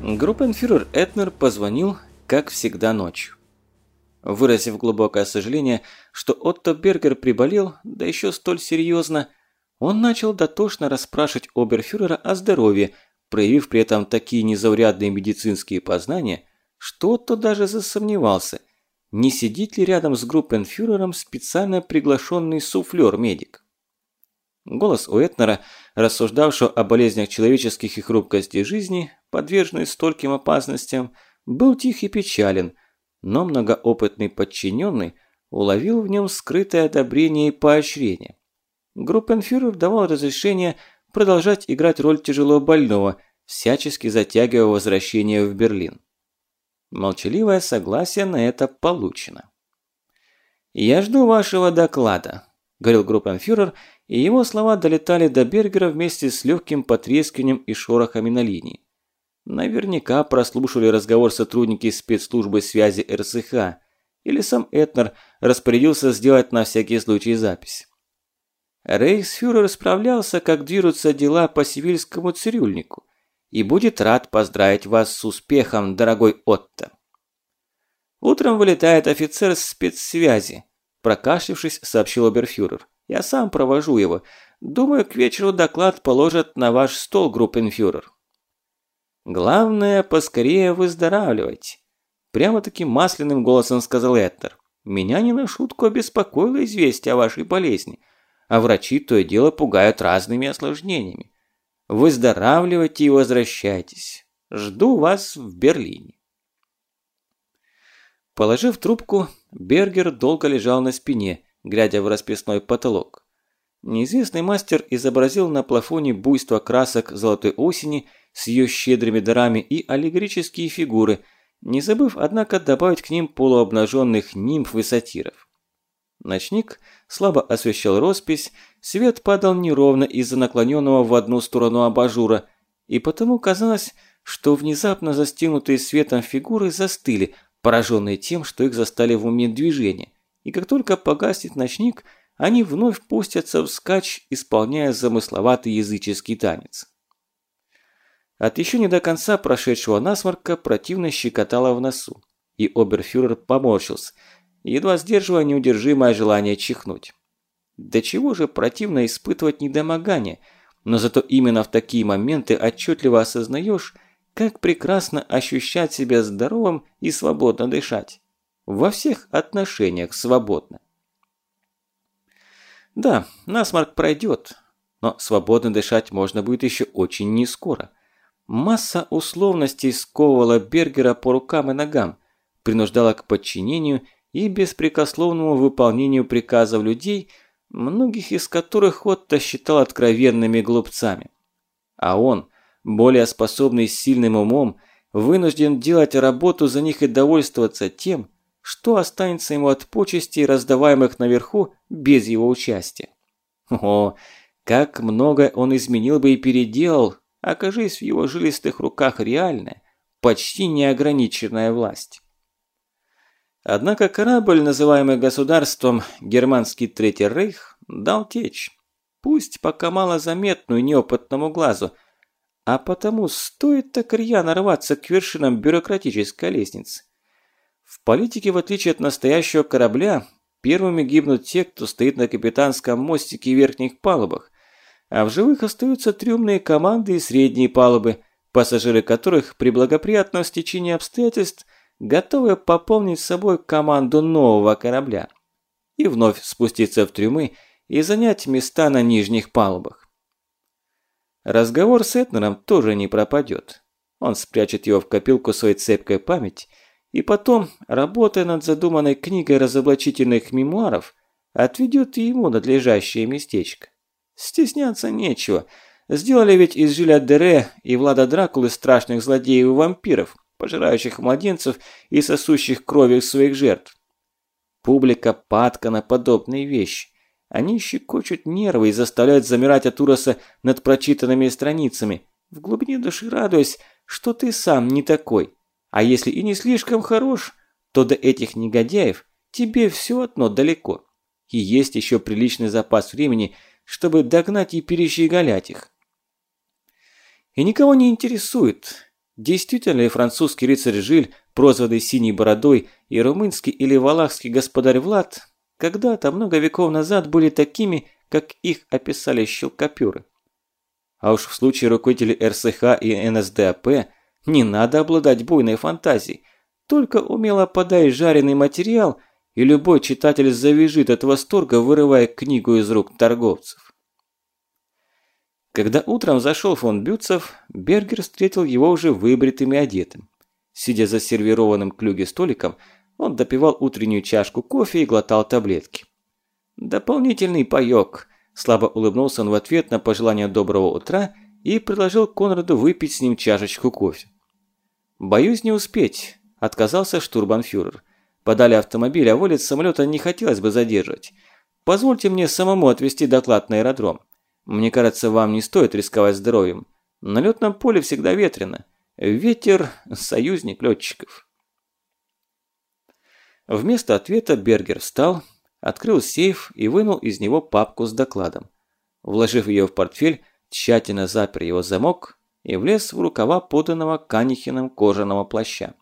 Группенфюрер Этнер позвонил, как всегда, ночью. Выразив глубокое сожаление, что Отто Бергер приболел, да еще столь серьезно, он начал дотошно расспрашивать оберфюрера о здоровье, проявив при этом такие незаурядные медицинские познания, что Отто даже засомневался, не сидит ли рядом с группенфюрером специально приглашенный суфлер-медик. Голос у Этнера, рассуждавшего о болезнях человеческих и хрупкости жизни, подверженной стольким опасностям, был тих и печален, но многоопытный подчиненный уловил в нем скрытое одобрение и поощрение. Группенфюрер давал разрешение продолжать играть роль тяжело больного, всячески затягивая возвращение в Берлин. Молчаливое согласие на это получено. «Я жду вашего доклада», – говорил группенфюрер и его слова долетали до Бергера вместе с легким потрескиванием и шорохами на линии. Наверняка прослушали разговор сотрудники спецслужбы связи РСХ, или сам Этнер распорядился сделать на всякий случай запись. Рейхсфюрер справлялся, как движутся дела по сивильскому цирюльнику, и будет рад поздравить вас с успехом, дорогой Отто. Утром вылетает офицер спецсвязи, прокашлившись, сообщил оберфюрер. Я сам провожу его. Думаю, к вечеру доклад положат на ваш стол, группенфюрер. Главное, поскорее выздоравливать. Прямо-таки масляным голосом сказал Эттер. Меня не на шутку обеспокоило известие о вашей болезни, а врачи то и дело пугают разными осложнениями. Выздоравливайте и возвращайтесь. Жду вас в Берлине. Положив трубку, Бергер долго лежал на спине, глядя в расписной потолок. Неизвестный мастер изобразил на плафоне буйство красок золотой осени с ее щедрыми дарами и аллегорические фигуры, не забыв, однако, добавить к ним полуобнаженных нимф и сатиров. Ночник слабо освещал роспись, свет падал неровно из-за наклоненного в одну сторону абажура, и потому казалось, что внезапно застигнутые светом фигуры застыли, пораженные тем, что их застали в уме движения, и как только погаснет ночник, они вновь пустятся в скач, исполняя замысловатый языческий танец. От еще не до конца прошедшего насморка противно щекотало в носу, и оберфюрер поморщился, едва сдерживая неудержимое желание чихнуть. До чего же противно испытывать недомогание, но зато именно в такие моменты отчетливо осознаешь, как прекрасно ощущать себя здоровым и свободно дышать во всех отношениях свободно. Да, насморк пройдет, но свободно дышать можно будет еще очень нескоро. Масса условностей сковывала Бергера по рукам и ногам, принуждала к подчинению и беспрекословному выполнению приказов людей, многих из которых Отто считал откровенными глупцами. А он, более способный сильным умом, вынужден делать работу за них и довольствоваться тем, что останется ему от почестей, раздаваемых наверху, без его участия. О, как много он изменил бы и переделал, окажись в его жилистых руках реальная, почти неограниченная власть. Однако корабль, называемый государством Германский Третий Рейх, дал течь. Пусть пока малозаметную неопытному глазу, а потому стоит так рьяно рваться к вершинам бюрократической лестницы. В политике, в отличие от настоящего корабля, первыми гибнут те, кто стоит на капитанском мостике и верхних палубах, а в живых остаются трюмные команды и средние палубы, пассажиры которых при благоприятном стечении обстоятельств готовы пополнить собой команду нового корабля и вновь спуститься в трюмы и занять места на нижних палубах. Разговор с Этнером тоже не пропадет. Он спрячет его в копилку своей цепкой памяти и потом, работая над задуманной книгой разоблачительных мемуаров, отведет и ему надлежащее местечко. Стесняться нечего. Сделали ведь из Жиля Дере и Влада Дракулы страшных злодеев и вампиров, пожирающих младенцев и сосущих крови своих жертв. Публика падка на подобные вещи. Они щекочут нервы и заставляют замирать от ужаса над прочитанными страницами, в глубине души радуясь, что ты сам не такой, а если и не слишком хорош, то до этих негодяев тебе все одно далеко. И есть еще приличный запас времени, чтобы догнать и перещеголять их. И никого не интересует, Действительно ли французский рыцарь Жиль, прозванный Синей Бородой, и румынский или валахский господарь Влад когда-то, много веков назад, были такими, как их описали щелкопюры? А уж в случае руководителей РСХ и НСДАП не надо обладать буйной фантазией. Только умело подай жареный материал, и любой читатель завяжет от восторга, вырывая книгу из рук торговцев. Когда утром зашел фон Бютцев, Бергер встретил его уже выбритым и одетым. Сидя за сервированным клюге столиком, он допивал утреннюю чашку кофе и глотал таблетки. «Дополнительный паёк», – слабо улыбнулся он в ответ на пожелание доброго утра и предложил Конраду выпить с ним чашечку кофе. «Боюсь не успеть», – отказался штурбанфюрер. «Подали автомобиль, а вылет самолета не хотелось бы задерживать. Позвольте мне самому отвезти доклад на аэродром. Мне кажется, вам не стоит рисковать здоровьем. На летном поле всегда ветрено. Ветер – союзник летчиков. Вместо ответа Бергер встал, открыл сейф и вынул из него папку с докладом. Вложив ее в портфель, тщательно запер его замок и влез в рукава поданного Канихиным кожаного плаща.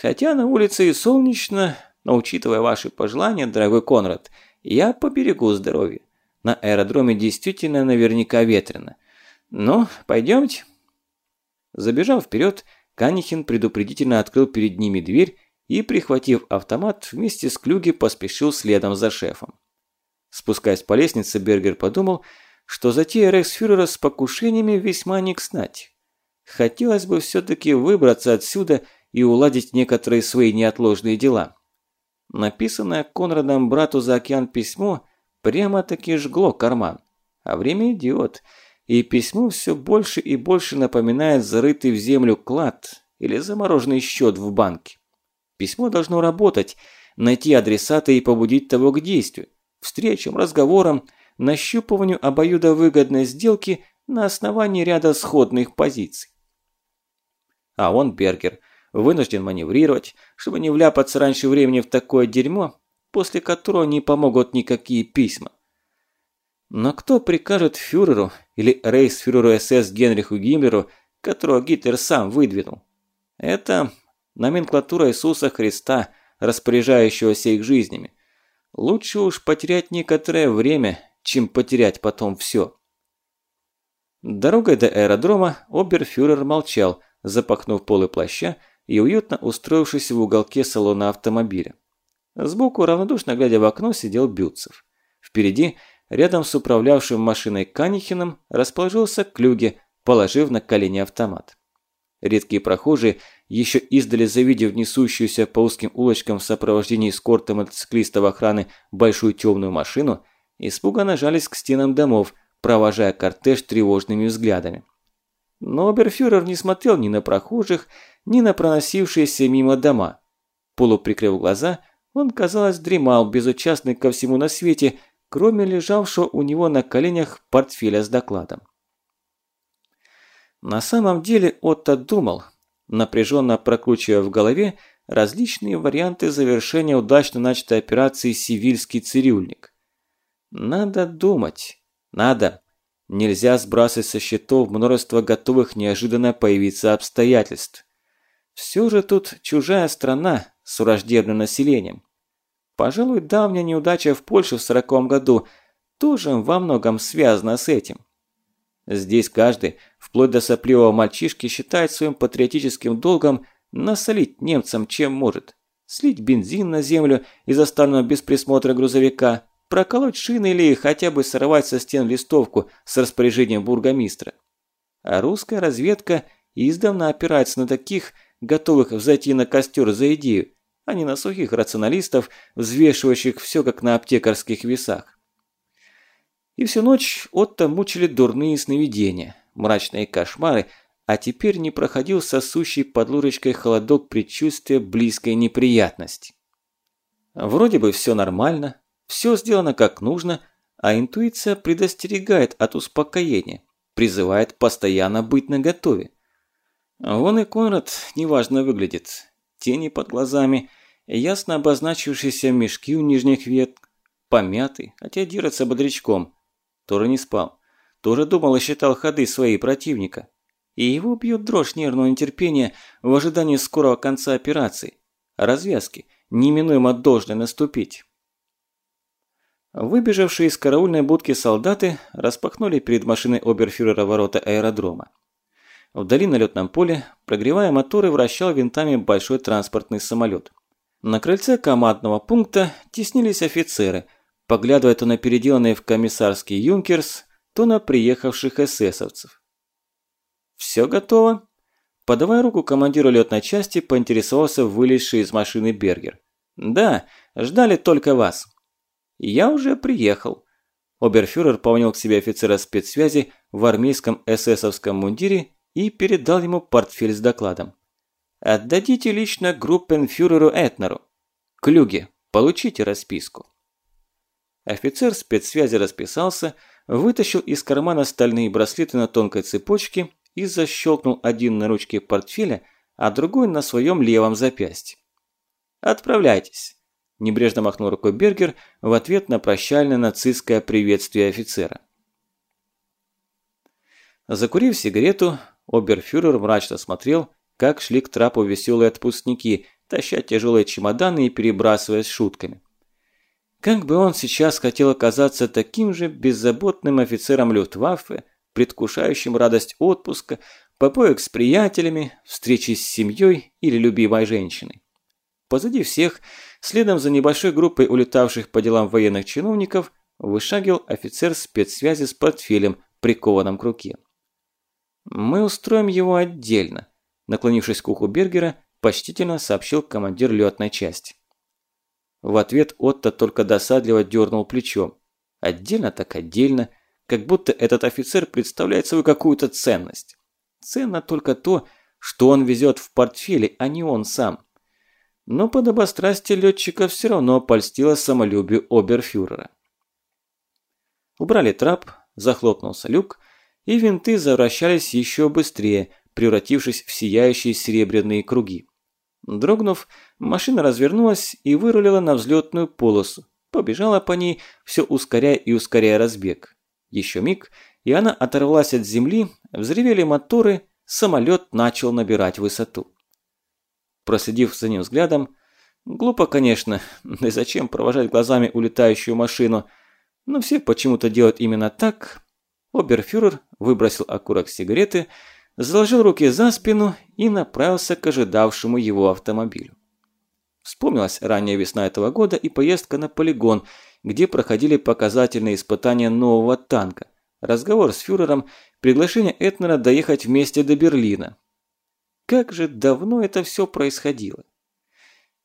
Хотя на улице и солнечно, но учитывая ваши пожелания, дорогой Конрад, я поберегу здоровье. На аэродроме действительно наверняка ветрено. Ну, пойдемте. Забежав вперед, Канихин предупредительно открыл перед ними дверь и, прихватив автомат, вместе с Клюги поспешил следом за шефом. Спускаясь по лестнице, Бергер подумал, что затея рейхсфюрера с покушениями весьма не кстати. Хотелось бы все-таки выбраться отсюда и уладить некоторые свои неотложные дела. Написанное Конрадом брату за океан письмо Прямо-таки жгло карман. А время идет, и письмо все больше и больше напоминает зарытый в землю клад или замороженный счет в банке. Письмо должно работать, найти адресата и побудить того к действию, встречам, разговорам, нащупыванию обоюдовыгодной сделки на основании ряда сходных позиций. А он, Бергер, вынужден маневрировать, чтобы не вляпаться раньше времени в такое дерьмо, после которого не помогут никакие письма. Но кто прикажет фюреру или рейхсфюреру СС Генриху Гиммлеру, которого Гитлер сам выдвинул? Это номенклатура Иисуса Христа, распоряжающегося их жизнями. Лучше уж потерять некоторое время, чем потерять потом все. Дорогой до аэродрома оберфюрер молчал, запахнув полы плаща и уютно устроившись в уголке салона автомобиля. Сбоку, равнодушно глядя в окно, сидел Бютцев. Впереди, рядом с управлявшим машиной Канихиным, расположился Клюге, положив на колени автомат. Редкие прохожие, еще издали завидев несущуюся по узким улочкам в сопровождении эскорта мотоциклистов охраны большую темную машину, испуганно жались к стенам домов, провожая кортеж тревожными взглядами. Но оберфюрер не смотрел ни на прохожих, ни на проносившиеся мимо дома. Полуприкрыв глаза – он, казалось, дремал, безучастный ко всему на свете, кроме лежавшего у него на коленях портфеля с докладом. На самом деле Отто думал, напряженно прокручивая в голове различные варианты завершения удачно начатой операции «Сивильский цирюльник». Надо думать, надо. Нельзя сбрасывать со счетов множество готовых неожиданно появиться обстоятельств. Все же тут чужая страна с враждебным населением. Пожалуй, давняя неудача в Польше в сороковом году тоже во многом связана с этим. Здесь каждый, вплоть до сопливого мальчишки, считает своим патриотическим долгом насолить немцам чем может. Слить бензин на землю из оставленного без присмотра грузовика, проколоть шины или хотя бы сорвать со стен листовку с распоряжением бургомистра. А русская разведка издавна опирается на таких, готовых взойти на костер за идею, а не на сухих рационалистов, взвешивающих все как на аптекарских весах. И всю ночь Отто мучили дурные сновидения, мрачные кошмары, а теперь не проходил сосущий под лурочкой холодок предчувствия близкой неприятности. Вроде бы все нормально, все сделано как нужно, а интуиция предостерегает от успокоения, призывает постоянно быть наготове. Вон и Конрад неважно выглядит, тени под глазами, ясно обозначившиеся мешки у нижних веток, помятый, хотя дерется бодрячком. Тоже не спал. Тоже думал и считал ходы своей противника. и его бьет дрожь нервного нетерпения в ожидании скорого конца операции, развязки, неминуемо должны наступить. Выбежавшие из караульной будки солдаты распахнули перед машиной оберфюрера ворота аэродрома. Вдали на летном поле, прогревая моторы, вращал винтами большой транспортный самолет. На крыльце командного пункта теснились офицеры, поглядывая то на переделанные в комиссарский юнкерс, то на приехавших эсэсовцев. «Все готово?» Подавая руку командиру летной части, поинтересовался вылезший из машины Бергер. «Да, ждали только вас». «Я уже приехал». Оберфюрер помнил к себе офицера спецсвязи в армейском эсэсовском мундире и передал ему портфель с докладом. «Отдадите лично группенфюреру Этнеру. Клюге, получите расписку». Офицер спецсвязи расписался, вытащил из кармана стальные браслеты на тонкой цепочке и защелкнул один на ручке портфеля, а другой на своем левом запястье. «Отправляйтесь», – небрежно махнул рукой Бергер в ответ на прощальное нацистское приветствие офицера. Закурив сигарету, оберфюрер мрачно смотрел, как шли к трапу веселые отпускники, таща тяжелые чемоданы и перебрасываясь шутками. Как бы он сейчас хотел оказаться таким же беззаботным офицером Люфтваффе, предвкушающим радость отпуска, попоек с приятелями, встречи с семьей или любимой женщиной. Позади всех, следом за небольшой группой улетавших по делам военных чиновников, вышагивал офицер спецсвязи с портфелем, прикованным к руке. «Мы устроим его отдельно», – наклонившись к уху Бергера, почтительно сообщил командир летной части. В ответ Отто только досадливо дернул плечом. Отдельно так отдельно – как будто этот офицер представляет собой какую-то ценность. Ценно только то, что он везет в портфеле, а не он сам. Но подобострастие летчика все равно польстило самолюбию оберфюрера. Убрали трап, захлопнулся люк, и винты завращались еще быстрее, превратившись в сияющие серебряные круги. Дрогнув, машина развернулась и вырулила на взлетную полосу, побежала по ней, все ускоряя и ускоряя разбег. Еще миг, и она оторвалась от земли, взревели моторы, самолет начал набирать высоту. Проследив за ним взглядом, глупо, конечно, и зачем провожать глазами улетающую машину, но все почему-то делают именно так, оберфюрер выбросил окурок сигареты, заложил руки за спину и направился к ожидавшему его автомобилю. Вспомнилась ранняя весна этого года и поездка на полигон – где проходили показательные испытания нового танка, разговор с фюрером, приглашение Этнера доехать вместе до Берлина. Как же давно это все происходило?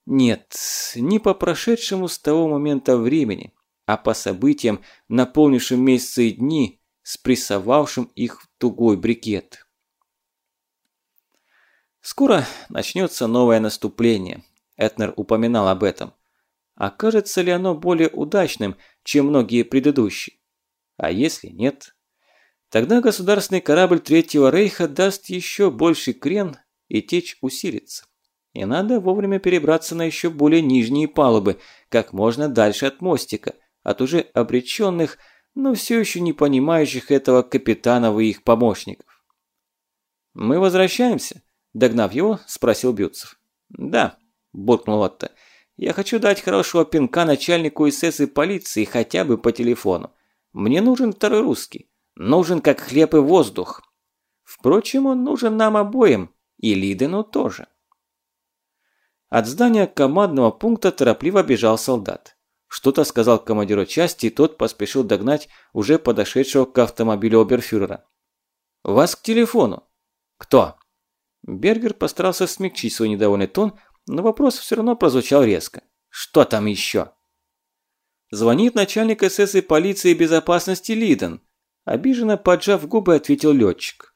Нет, не по прошедшему с того момента времени, а по событиям, наполнившим месяцы и дни, спрессовавшим их в тугой брикет. Скоро начнется новое наступление. Этнер упоминал об этом. Окажется ли оно более удачным, чем многие предыдущие? А если нет? Тогда государственный корабль Третьего Рейха даст еще больший крен, и течь усилится. И надо вовремя перебраться на еще более нижние палубы, как можно дальше от мостика, от уже обреченных, но все еще не понимающих этого капитанов и их помощников. «Мы возвращаемся?» – догнав его, спросил Бютцев. «Да», – буркнул Отто. Я хочу дать хорошего пинка начальнику СС и полиции хотя бы по телефону. Мне нужен второй русский. Нужен как хлеб и воздух. Впрочем, он нужен нам обоим. И Лидену тоже. От здания командного пункта торопливо бежал солдат. Что-то сказал командиру части, и тот поспешил догнать уже подошедшего к автомобилю оберфюрера. «Вас к телефону». «Кто?» Бергер постарался смягчить свой недовольный тон, но вопрос все равно прозвучал резко. «Что там еще?» Звонит начальник СС и полиции безопасности Лиден. Обиженно поджав губы, ответил летчик.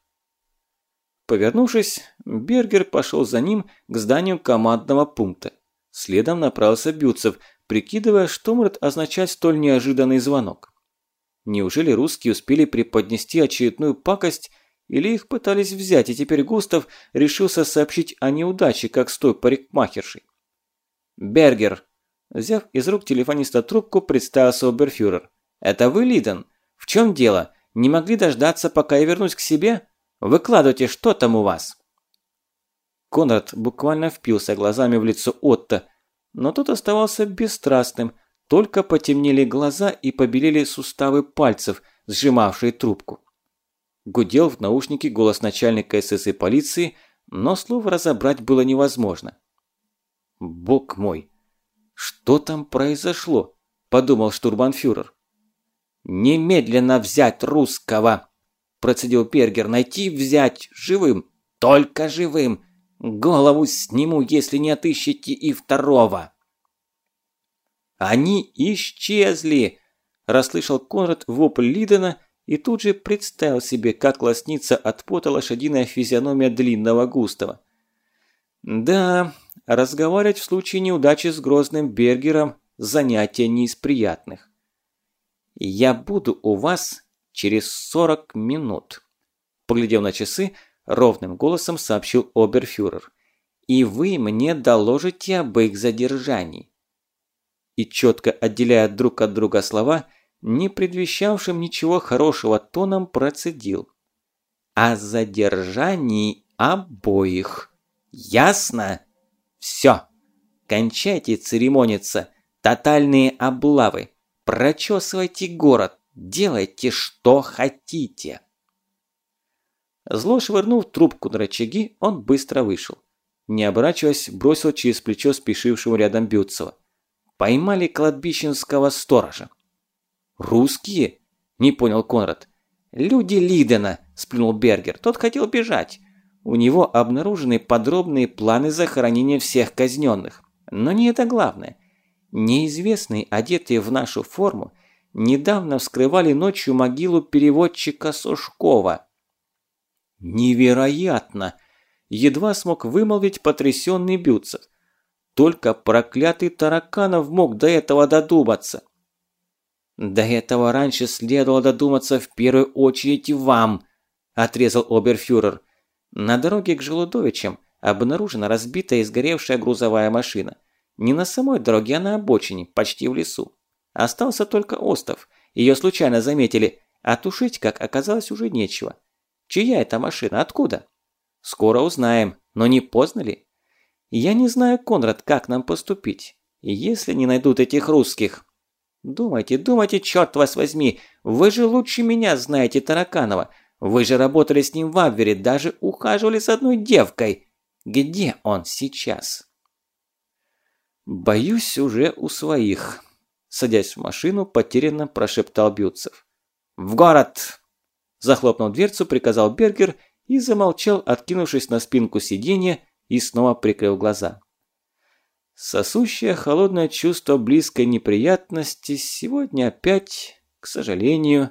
Повернувшись, Бергер пошел за ним к зданию командного пункта. Следом направился Бютцев, прикидывая, что может означать столь неожиданный звонок. Неужели русские успели преподнести очередную пакость или их пытались взять, и теперь Густав решился сообщить о неудаче, как с той парикмахершей. «Бергер!» Взяв из рук телефониста трубку, представился оберфюрер. «Это вы, Лиден? В чем дело? Не могли дождаться, пока я вернусь к себе? Выкладывайте, что там у вас?» Конрад буквально впился глазами в лицо Отто, но тот оставался бесстрастным, только потемнели глаза и побелели суставы пальцев, сжимавшие трубку. Гудел в наушнике голос начальника СС и полиции, но слов разобрать было невозможно. «Бог мой! Что там произошло?» – подумал штурманфюрер. «Немедленно взять русского!» – процедил Пергер. «Найти взять живым, только живым! Голову сниму, если не отыщете и второго!» «Они исчезли!» – расслышал Конрад вопль Лидена и тут же представил себе, как лоснится от пота лошадиная физиономия длинного Густава. Да, разговаривать в случае неудачи с грозным Бергером – занятие не из приятных. «Я буду у вас через 40 минут», – поглядев на часы, ровным голосом сообщил оберфюрер. «И вы мне доложите об их задержании». И четко отделяя друг от друга слова – не предвещавшим ничего хорошего тоном процедил. «О задержании обоих. Ясно? Все. Кончайте церемониться. Тотальные облавы. Прочесывайте город. Делайте, что хотите». Зло швырнув трубку на рычаги, он быстро вышел. Не оборачиваясь, бросил через плечо спешившему рядом Бютцева. Поймали кладбищенского сторожа. «Русские?» – не понял Конрад. «Люди Лидена», – сплюнул Бергер. «Тот хотел бежать. У него обнаружены подробные планы захоронения всех казненных. Но не это главное. Неизвестные, одетые в нашу форму, недавно вскрывали ночью могилу переводчика Сушкова». «Невероятно!» – едва смог вымолвить потрясенный Бютцев. Только проклятый Тараканов мог до этого додуматься. «До этого раньше следовало додуматься в первую очередь вам», – отрезал оберфюрер. «На дороге к Желудовичам обнаружена разбитая и сгоревшая грузовая машина. Не на самой дороге, а на обочине, почти в лесу. Остался только остов. Ее случайно заметили, а тушить, как оказалось, уже нечего. Чья это машина? Откуда? Скоро узнаем, но не поздно ли? Я не знаю, Конрад, как нам поступить. Если не найдут этих русских, Думайте, думайте, черт вас возьми, вы же лучше меня знаете Тараканова. Вы же работали с ним в Абвере, даже ухаживали с одной девкой. Где он сейчас? Боюсь, уже у своих. Садясь в машину, потерянно прошептал Бютцев. «В город!» Захлопнул дверцу, приказал Бергер и замолчал, откинувшись на спинку сиденья и снова прикрыл глаза. Сосущее холодное чувство близкой неприятности сегодня опять, к сожалению,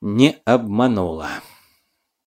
не обмануло.